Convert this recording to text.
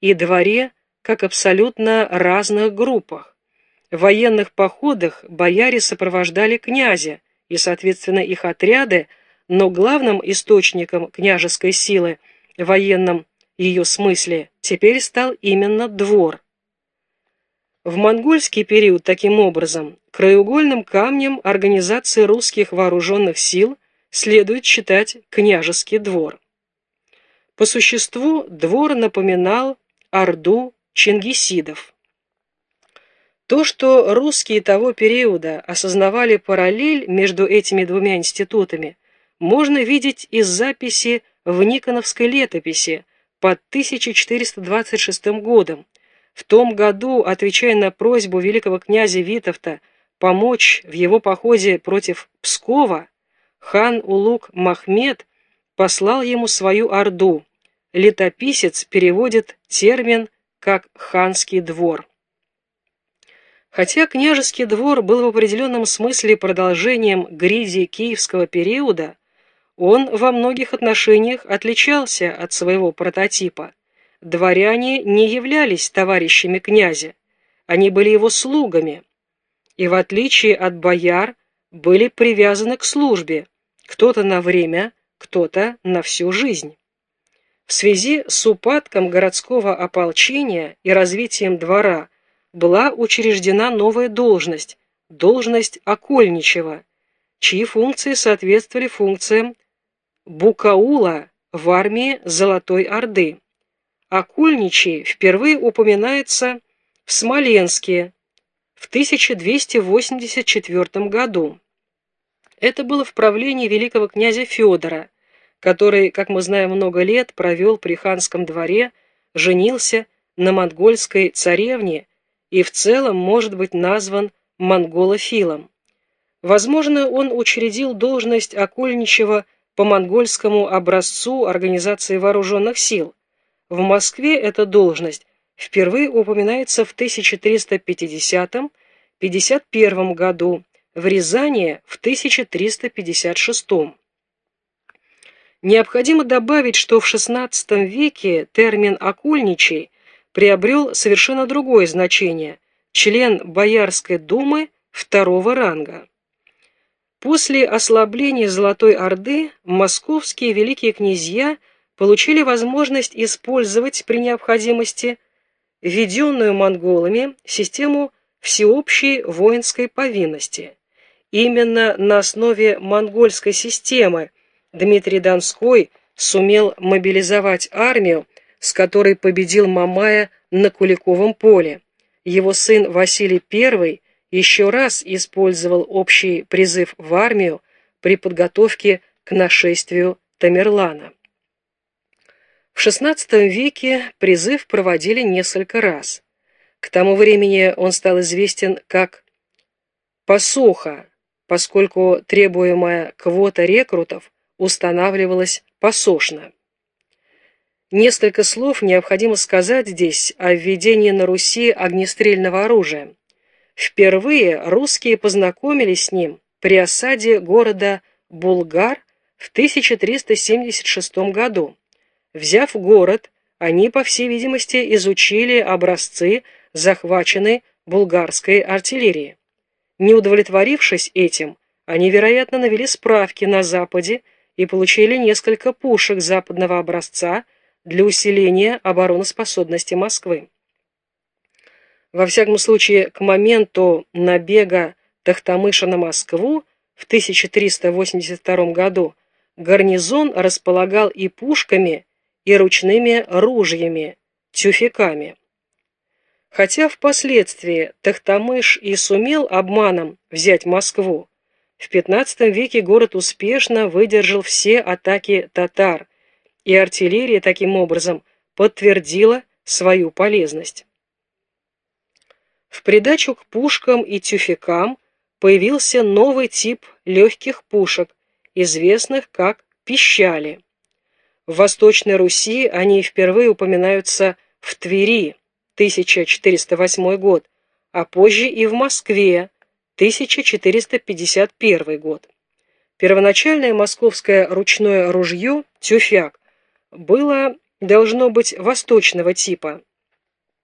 и дворе как абсолютно разных группах. В военных походах бояре сопровождали князя, и, соответственно, их отряды, но главным источником княжеской силы военном ее смысле теперь стал именно двор. В монгольский период, таким образом, краеугольным камнем организации русских вооруженных сил следует считать княжеский двор. По существу двор напоминал орду чингисидов. То, что русские того периода осознавали параллель между этими двумя институтами, можно видеть из записи в Никоновской летописи под 1426 годом. В том году, отвечая на просьбу великого князя Витовта помочь в его походе против Пскова, хан Улук Махмед послал ему свою орду. Летописец переводит термин как «ханский двор». Хотя княжеский двор был в определенном смысле продолжением гриди киевского периода, он во многих отношениях отличался от своего прототипа. Дворяне не являлись товарищами князя, они были его слугами, и в отличие от бояр были привязаны к службе, кто-то на время, кто-то на всю жизнь. В связи с упадком городского ополчения и развитием двора была учреждена новая должность, должность окольничего, чьи функции соответствовали функциям Букаула в армии Золотой Орды. Окольничий впервые упоминается в Смоленске в 1284 году. Это было в правлении великого князя Федора, который, как мы знаем, много лет провел при ханском дворе, женился на монгольской царевне и в целом может быть назван монголофилом. Возможно, он учредил должность окольничего по монгольскому образцу Организации Вооруженных Сил. В Москве эта должность впервые упоминается в 1350-51 году, в Рязани в 1356. Необходимо добавить, что в XVI веке термин «окольничий» приобрел совершенно другое значение – член Боярской думы второго ранга. После ослабления Золотой Орды московские великие князья получили возможность использовать при необходимости введенную монголами систему всеобщей воинской повинности. Именно на основе монгольской системы Дмитрий Донской сумел мобилизовать армию, с которой победил Мамая на Куликовом поле. Его сын Василий I – еще раз использовал общий призыв в армию при подготовке к нашествию Тамерлана. В XVI веке призыв проводили несколько раз. К тому времени он стал известен как «посоха», поскольку требуемая квота рекрутов устанавливалась посошно. Несколько слов необходимо сказать здесь о введении на Руси огнестрельного оружия. Впервые русские познакомились с ним при осаде города Булгар в 1376 году. Взяв город, они, по всей видимости, изучили образцы захваченной булгарской артиллерии. Не удовлетворившись этим, они, вероятно, навели справки на Западе и получили несколько пушек западного образца для усиления обороноспособности Москвы. Во всяком случае, к моменту набега Тахтамыша на Москву в 1382 году гарнизон располагал и пушками, и ручными ружьями, тюфяками. Хотя впоследствии Тахтамыш и сумел обманом взять Москву, в XV веке город успешно выдержал все атаки татар, и артиллерия таким образом подтвердила свою полезность. В придачу к пушкам и тюфякам появился новый тип легких пушек, известных как пищали. В Восточной Руси они впервые упоминаются в Твери, 1408 год, а позже и в Москве, 1451 год. Первоначальное московское ручное ружье «Тюфяк» было, должно быть, восточного типа,